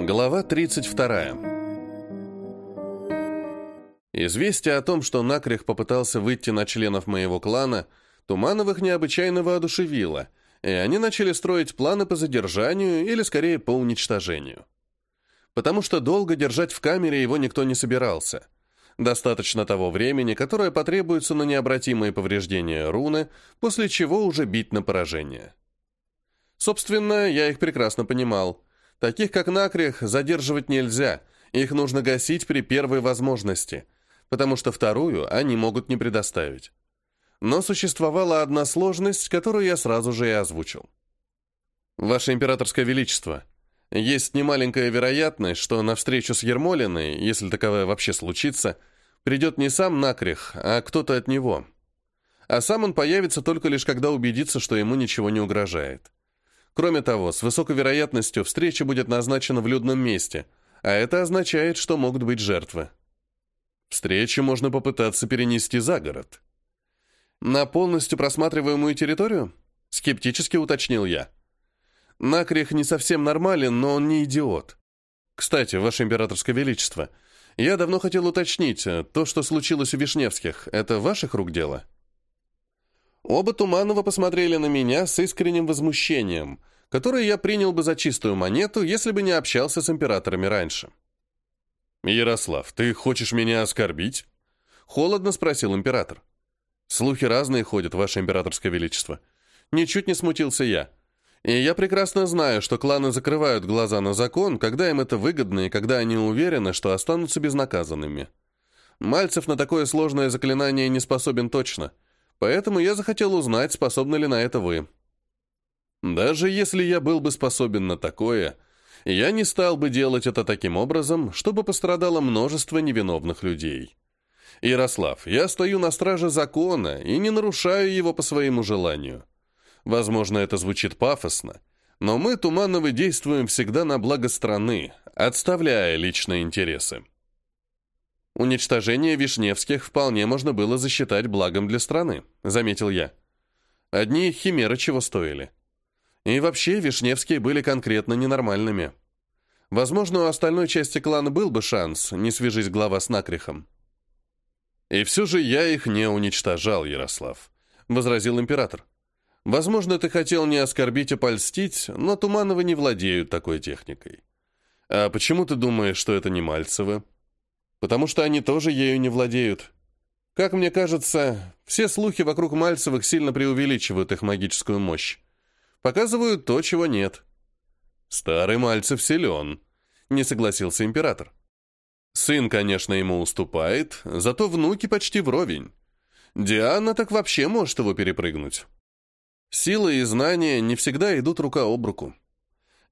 Глава 32. Известие о том, что Накрех попытался выйти на членов моего клана, Тумановых необычайно воодушевило, и они начали строить планы по задержанию или, скорее, по уничтожению. Потому что долго держать в камере его никто не собирался. Достаточно того времени, которое потребуется на необратимые повреждения руны, после чего уже бить на поражение. Собственно, я их прекрасно понимал – Таких, как Накрех, задерживать нельзя, их нужно гасить при первой возможности, потому что вторую они могут не предоставить. Но существовала одна сложность, которую я сразу же и озвучил. «Ваше императорское величество, есть немаленькая вероятность, что на встречу с Ермолиной, если таковая вообще случится, придет не сам Накрех, а кто-то от него. А сам он появится только лишь когда убедится, что ему ничего не угрожает. Кроме того, с высокой вероятностью встреча будет назначена в людном месте, а это означает, что могут быть жертвы. Встречу можно попытаться перенести за город. На полностью просматриваемую территорию? Скептически уточнил я. Накрих не совсем нормален, но он не идиот. Кстати, Ваше Императорское Величество, я давно хотел уточнить, то, что случилось у Вишневских, это ваших рук дело? Оба Туманова посмотрели на меня с искренним возмущением, которое я принял бы за чистую монету, если бы не общался с императорами раньше. «Ярослав, ты хочешь меня оскорбить?» Холодно спросил император. «Слухи разные ходят, ваше императорское величество». Ничуть не смутился я. И я прекрасно знаю, что кланы закрывают глаза на закон, когда им это выгодно и когда они уверены, что останутся безнаказанными. Мальцев на такое сложное заклинание не способен точно — Поэтому я захотел узнать, способны ли на это вы. Даже если я был бы способен на такое, я не стал бы делать это таким образом, чтобы пострадало множество невиновных людей. Ярослав, я стою на страже закона и не нарушаю его по своему желанию. Возможно, это звучит пафосно, но мы, Тумановы, действуем всегда на благо страны, отставляя личные интересы. Уничтожение Вишневских вполне можно было засчитать благом для страны, заметил я. Одни химеры чего стоили. И вообще Вишневские были конкретно ненормальными. Возможно, у остальной части клана был бы шанс, не свяжись глава с Накрихом. «И все же я их не уничтожал, Ярослав», — возразил император. «Возможно, ты хотел не оскорбить, а польстить, но Тумановы не владеют такой техникой. А почему ты думаешь, что это не Мальцевы?» Потому что они тоже ею не владеют. Как мне кажется, все слухи вокруг Мальцевых сильно преувеличивают их магическую мощь. Показывают то, чего нет. Старый Мальцев силен, не согласился император. Сын, конечно, ему уступает, зато внуки почти вровень. Диана так вообще может его перепрыгнуть. Сила и знания не всегда идут рука об руку.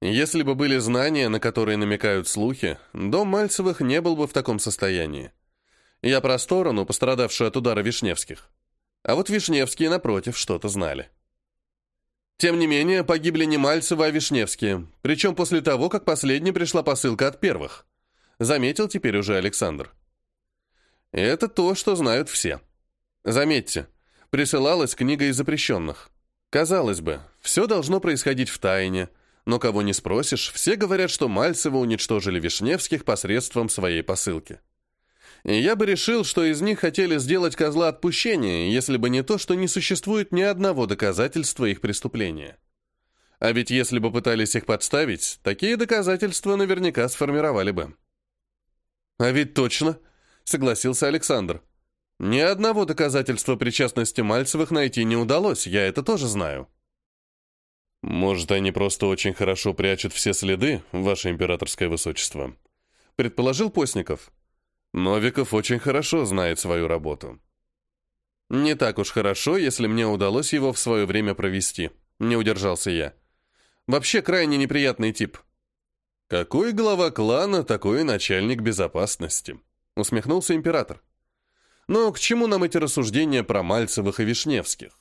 Если бы были знания, на которые намекают слухи, дом Мальцевых не был бы в таком состоянии. Я про сторону, пострадавшую от удара Вишневских. А вот Вишневские, напротив, что-то знали. Тем не менее, погибли не Мальцевы, а Вишневские, причем после того, как последней пришла посылка от первых. Заметил теперь уже Александр. Это то, что знают все. Заметьте, присылалась книга из запрещенных. Казалось бы, все должно происходить в тайне – но кого не спросишь, все говорят, что Мальцева уничтожили Вишневских посредством своей посылки. И я бы решил, что из них хотели сделать козла отпущения, если бы не то, что не существует ни одного доказательства их преступления. А ведь если бы пытались их подставить, такие доказательства наверняка сформировали бы. «А ведь точно», — согласился Александр. «Ни одного доказательства причастности Мальцевых найти не удалось, я это тоже знаю». «Может, они просто очень хорошо прячут все следы, ваше императорское высочество?» Предположил Постников. Новиков очень хорошо знает свою работу. «Не так уж хорошо, если мне удалось его в свое время провести», — не удержался я. «Вообще крайне неприятный тип». «Какой глава клана, такой начальник безопасности», — усмехнулся император. «Но к чему нам эти рассуждения про Мальцевых и Вишневских?»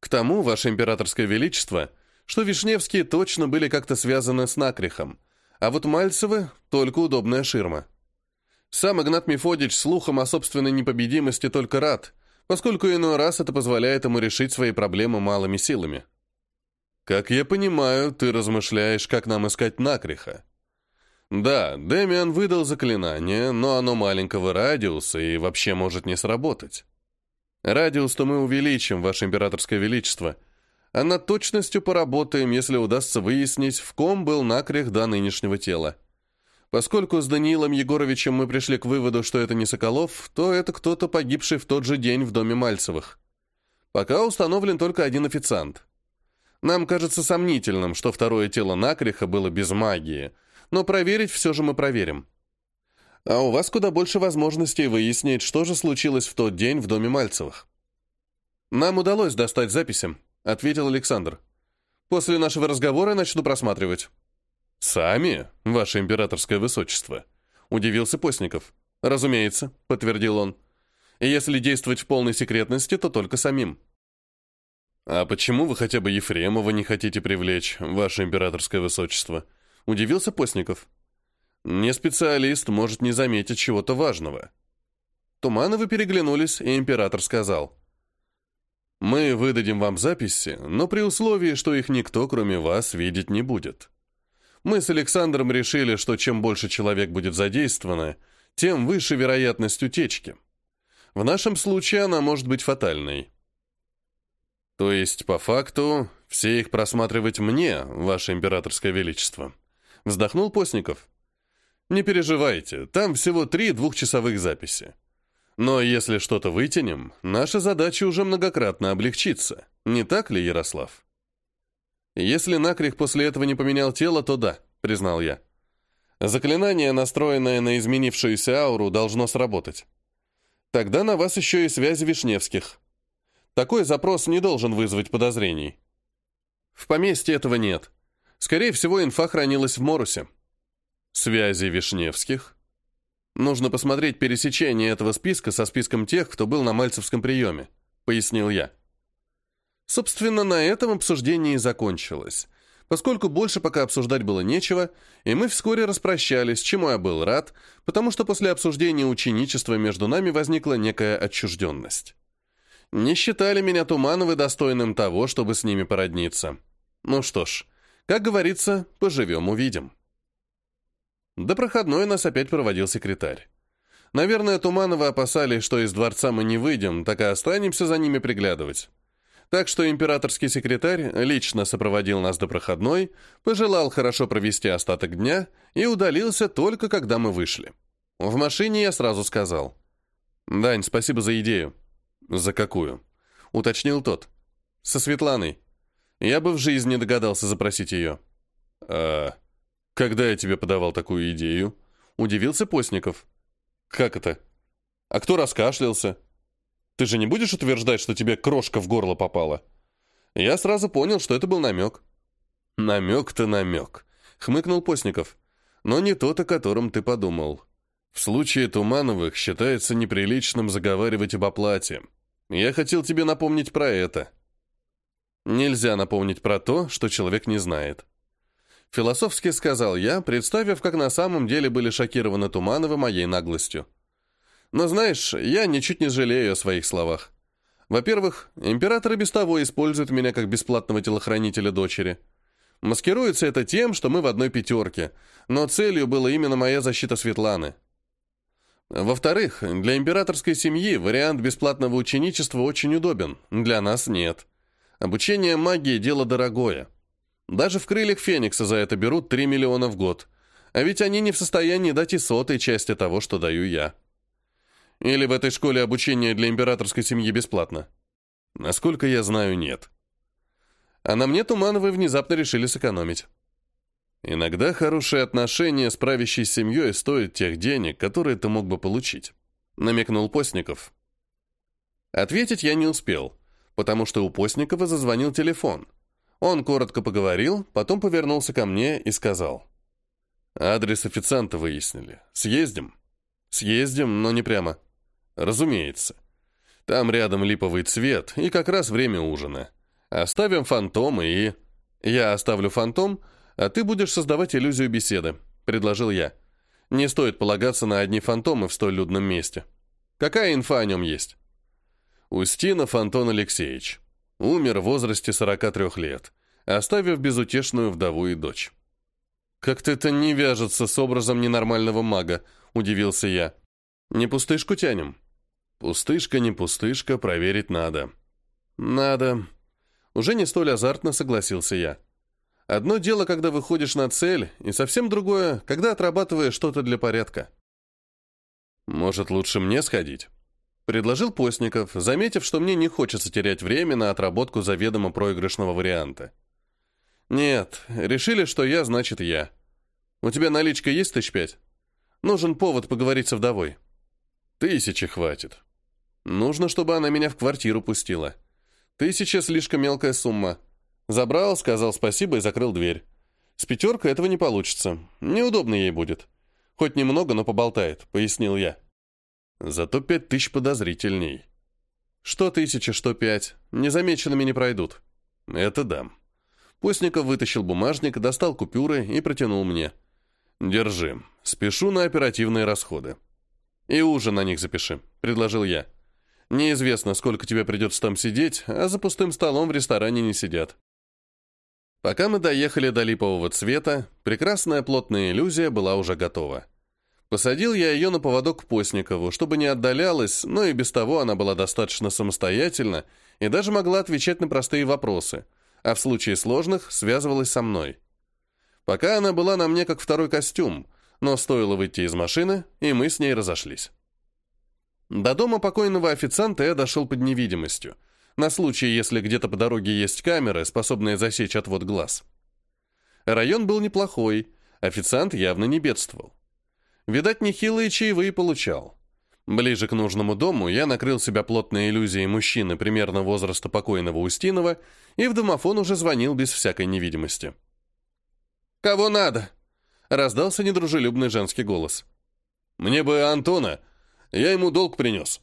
«К тому, ваше императорское величество», — что Вишневские точно были как-то связаны с Накрихом, а вот Мальцевы — только удобная ширма. Сам Игнат Мефодич слухом о собственной непобедимости только рад, поскольку иной раз это позволяет ему решить свои проблемы малыми силами. «Как я понимаю, ты размышляешь, как нам искать Накриха. Да, Демиан выдал заклинание, но оно маленького радиуса и вообще может не сработать. Радиус-то мы увеличим, Ваше Императорское Величество, а над точностью поработаем, если удастся выяснить, в ком был накрех до нынешнего тела. Поскольку с Даниилом Егоровичем мы пришли к выводу, что это не Соколов, то это кто-то погибший в тот же день в доме Мальцевых. Пока установлен только один официант. Нам кажется сомнительным, что второе тело Накриха было без магии, но проверить все же мы проверим. А у вас куда больше возможностей выяснить, что же случилось в тот день в доме Мальцевых. Нам удалось достать записи, ответил Александр. После нашего разговора начну просматривать. «Сами, ваше императорское высочество?» — удивился Постников. «Разумеется», — подтвердил он. «И если действовать в полной секретности, то только самим». «А почему вы хотя бы Ефремова не хотите привлечь, ваше императорское высочество?» — удивился Постников. «Не специалист может не заметить чего-то важного». Тумановы переглянулись, и император сказал. «Мы выдадим вам записи, но при условии, что их никто, кроме вас, видеть не будет». Мы с Александром решили, что чем больше человек будет задействовано, тем выше вероятность утечки. В нашем случае она может быть фатальной. То есть, по факту, все их просматривать мне, ваше императорское величество. Вздохнул Постников. Не переживайте, там всего три двухчасовых записи. Но если что-то вытянем, наша задача уже многократно облегчится. Не так ли, Ярослав? Если Накрих после этого не поменял тело, то да, признал я. Заклинание, настроенное на изменившуюся ауру, должно сработать. Тогда на вас еще и связи Вишневских. Такой запрос не должен вызвать подозрений. В поместье этого нет. Скорее всего, инфа хранилась в Морусе. Связи Вишневских? Нужно посмотреть пересечение этого списка со списком тех, кто был на мальцевском приеме, пояснил я. Собственно, на этом обсуждение и закончилось, поскольку больше пока обсуждать было нечего, и мы вскоре распрощались, чему я был рад, потому что после обсуждения ученичества между нами возникла некая отчужденность. Не считали меня Тумановы достойным того, чтобы с ними породниться. Ну что ж, как говорится, поживем-увидим. До проходной нас опять проводил секретарь. Наверное, Тумановы опасались, что из дворца мы не выйдем, так и останемся за ними приглядывать. Так что императорский секретарь лично сопроводил нас до проходной, пожелал хорошо провести остаток дня и удалился только когда мы вышли. В машине я сразу сказал. «Дань, спасибо за идею». «За какую?» — уточнил тот. «Со Светланой. Я бы в жизни догадался запросить ее». «А когда я тебе подавал такую идею?» — удивился Постников. «Как это? А кто раскашлялся?» Ты же не будешь утверждать, что тебе крошка в горло попала?» Я сразу понял, что это был намек. «Намек-то намек», — хмыкнул Постников. «Но не тот, о котором ты подумал. В случае Тумановых считается неприличным заговаривать об оплате. Я хотел тебе напомнить про это». Нельзя напомнить про то, что человек не знает. Философски сказал я, представив, как на самом деле были шокированы Тумановы моей наглостью. Но знаешь, я ничуть не жалею о своих словах. Во-первых, император и без того использует меня как бесплатного телохранителя дочери. Маскируется это тем, что мы в одной пятерке, но целью была именно моя защита Светланы. Во-вторых, для императорской семьи вариант бесплатного ученичества очень удобен, для нас нет. Обучение магии – дело дорогое. Даже в крыльях Феникса за это берут 3 миллиона в год, а ведь они не в состоянии дать и сотой части того, что даю я. Или в этой школе обучение для императорской семьи бесплатно? Насколько я знаю, нет. А на мне Тумановы внезапно решили сэкономить. Иногда хорошие отношения с правящей семьей стоят тех денег, которые ты мог бы получить, намекнул Постников. Ответить я не успел, потому что у Постникова зазвонил телефон. Он коротко поговорил, потом повернулся ко мне и сказал. «Адрес официанта выяснили. Съездим?» «Съездим, но не прямо. Разумеется. Там рядом липовый цвет, и как раз время ужина. Оставим фантомы и... Я оставлю фантом, а ты будешь создавать иллюзию беседы, предложил я. Не стоит полагаться на одни фантомы в столь людном месте. Какая инфа о нем есть? Устинов Антон Алексеевич. Умер в возрасте 43 лет, оставив безутешную вдову и дочь. Как-то это не вяжется с образом ненормального мага, удивился я. Не пустышку тянем? Пустышка, не пустышка, проверить надо. Надо. Уже не столь азартно согласился я. Одно дело, когда выходишь на цель, и совсем другое, когда отрабатываешь что-то для порядка. Может, лучше мне сходить? Предложил Постников, заметив, что мне не хочется терять время на отработку заведомо проигрышного варианта. «Нет, решили, что я, значит, я. У тебя наличка есть тысяч пять? Нужен повод поговорить со вдовой». «Тысячи хватит. Нужно, чтобы она меня в квартиру пустила. Тысяча — слишком мелкая сумма. Забрал, сказал спасибо и закрыл дверь. С пятеркой этого не получится. Неудобно ей будет. Хоть немного, но поболтает», — пояснил я. Зато пять тысяч подозрительней. Что тысяча, что пять. Незамеченными не пройдут. Это да. Постников вытащил бумажник, достал купюры и протянул мне. Держи. Спешу на оперативные расходы. И ужин на них запиши, предложил я. Неизвестно, сколько тебе придется там сидеть, а за пустым столом в ресторане не сидят. Пока мы доехали до липового цвета, прекрасная плотная иллюзия была уже готова. Посадил я ее на поводок к Постникову, чтобы не отдалялась, но и без того она была достаточно самостоятельна и даже могла отвечать на простые вопросы, а в случае сложных связывалась со мной. Пока она была на мне как второй костюм, но стоило выйти из машины, и мы с ней разошлись. До дома покойного официанта я дошел под невидимостью, на случай, если где-то по дороге есть камеры, способные засечь отвод глаз. Район был неплохой, официант явно не бедствовал. Видать, нехилые чаевые получал. Ближе к нужному дому я накрыл себя плотной иллюзией мужчины примерно возраста покойного Устинова и в домофон уже звонил без всякой невидимости. «Кого надо?» — раздался недружелюбный женский голос. «Мне бы Антона. Я ему долг принес».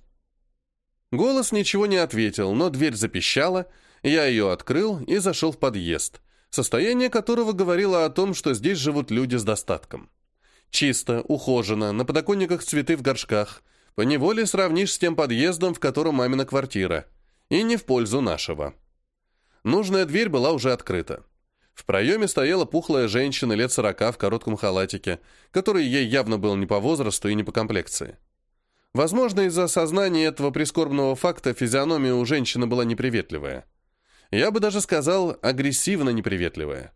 Голос ничего не ответил, но дверь запищала, я ее открыл и зашел в подъезд, состояние которого говорило о том, что здесь живут люди с достатком. Чисто, ухожено, на подоконниках цветы в горшках. Поневоле сравнишь с тем подъездом, в котором мамина квартира. И не в пользу нашего. Нужная дверь была уже открыта. В проеме стояла пухлая женщина лет сорока в коротком халатике, который ей явно был не по возрасту и не по комплекции. Возможно, из-за осознания этого прискорбного факта физиономия у женщины была неприветливая. Я бы даже сказал, агрессивно неприветливая.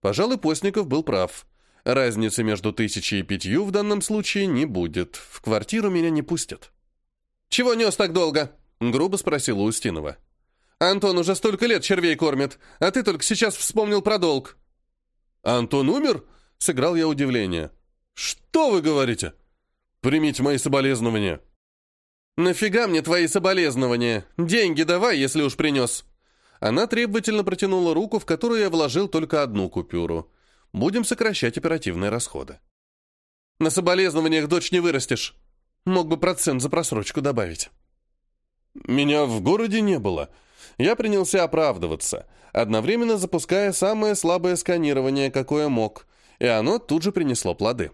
Пожалуй, Постников был прав. Разницы между тысячей и пятью в данном случае не будет. В квартиру меня не пустят. «Чего нес так долго?» — грубо спросила Устинова. «Антон уже столько лет червей кормит, а ты только сейчас вспомнил про долг». «Антон умер?» — сыграл я удивление. «Что вы говорите? Примите мои соболезнования». «Нафига мне твои соболезнования? Деньги давай, если уж принес». Она требовательно протянула руку, в которую я вложил только одну купюру — Будем сокращать оперативные расходы. На соболезнованиях дочь не вырастешь. Мог бы процент за просрочку добавить. Меня в городе не было. Я принялся оправдываться, одновременно запуская самое слабое сканирование, какое мог, и оно тут же принесло плоды.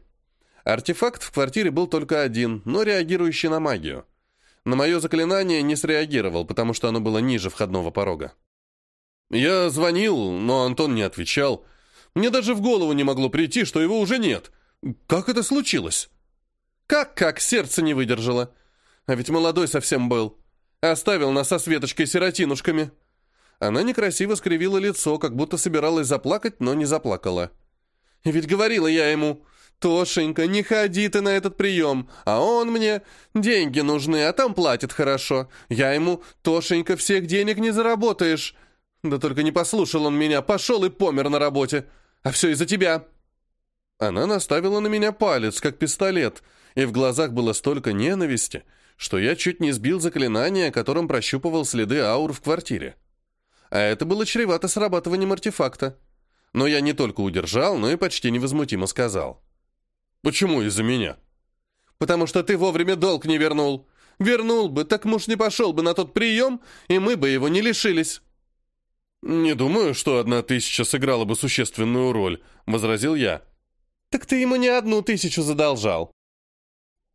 Артефакт в квартире был только один, но реагирующий на магию. На мое заклинание не среагировал, потому что оно было ниже входного порога. Я звонил, но Антон не отвечал, мне даже в голову не могло прийти, что его уже нет. Как это случилось? Как-как, сердце не выдержало. А ведь молодой совсем был. Оставил нас со Светочкой-сиротинушками. Она некрасиво скривила лицо, как будто собиралась заплакать, но не заплакала. Ведь говорила я ему, «Тошенька, не ходи ты на этот прием, а он мне, деньги нужны, а там платит хорошо. Я ему, Тошенька, всех денег не заработаешь». Да только не послушал он меня, пошел и помер на работе. А все из-за тебя!» Она наставила на меня палец, как пистолет, и в глазах было столько ненависти, что я чуть не сбил заклинание, которым прощупывал следы аур в квартире. А это было чревато срабатыванием артефакта. Но я не только удержал, но и почти невозмутимо сказал. «Почему из-за меня?» «Потому что ты вовремя долг не вернул. Вернул бы, так муж не пошел бы на тот прием, и мы бы его не лишились». «Не думаю, что одна тысяча сыграла бы существенную роль», — возразил я. «Так ты ему не одну тысячу задолжал».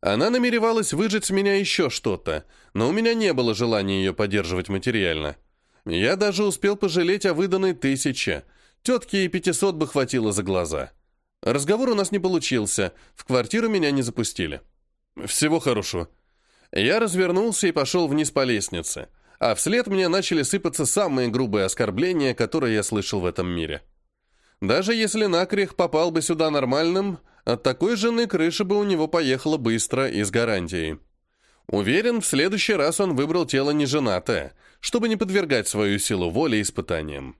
Она намеревалась выжить с меня еще что-то, но у меня не было желания ее поддерживать материально. Я даже успел пожалеть о выданной тысяче. Тетке и пятисот бы хватило за глаза. Разговор у нас не получился, в квартиру меня не запустили. Всего хорошего. Я развернулся и пошел вниз по лестнице, а вслед мне начали сыпаться самые грубые оскорбления, которые я слышал в этом мире. Даже если Накрих попал бы сюда нормальным, от такой жены крыша бы у него поехала быстро и с гарантией. Уверен, в следующий раз он выбрал тело неженатое, чтобы не подвергать свою силу воли испытаниям.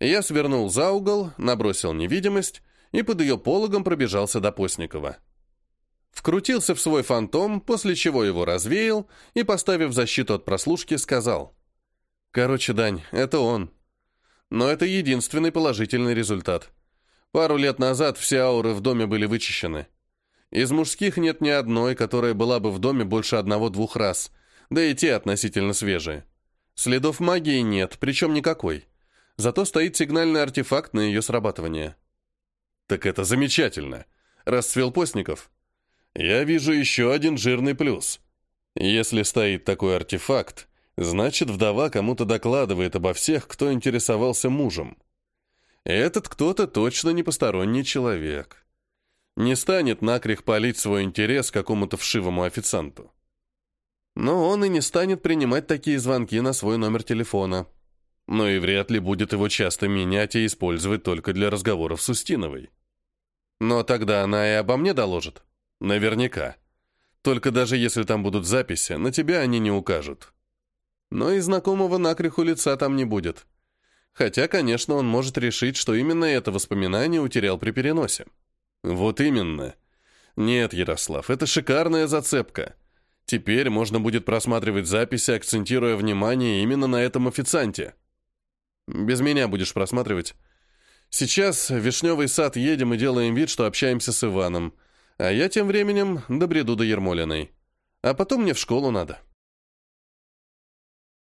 Я свернул за угол, набросил невидимость и под ее пологом пробежался до Постникова. Вкрутился в свой фантом, после чего его развеял и, поставив защиту от прослушки, сказал. «Короче, Дань, это он. Но это единственный положительный результат. Пару лет назад все ауры в доме были вычищены. Из мужских нет ни одной, которая была бы в доме больше одного-двух раз, да и те относительно свежие. Следов магии нет, причем никакой. Зато стоит сигнальный артефакт на ее срабатывание. «Так это замечательно!» — расцвел Постников. «Я вижу еще один жирный плюс. Если стоит такой артефакт, значит, вдова кому-то докладывает обо всех, кто интересовался мужем. Этот кто-то точно не посторонний человек. Не станет накрех палить свой интерес какому-то вшивому официанту. Но он и не станет принимать такие звонки на свой номер телефона. Но и вряд ли будет его часто менять и использовать только для разговоров с Устиновой. Но тогда она и обо мне доложит. Наверняка. Только даже если там будут записи, на тебя они не укажут. Но и знакомого накреху лица там не будет. Хотя, конечно, он может решить, что именно это воспоминание утерял при переносе. Вот именно. Нет, Ярослав, это шикарная зацепка. Теперь можно будет просматривать записи, акцентируя внимание именно на этом официанте. Без меня будешь просматривать. Сейчас в Вишневый сад едем и делаем вид, что общаемся с Иваном. А я тем временем добреду до Ермолиной. А потом мне в школу надо.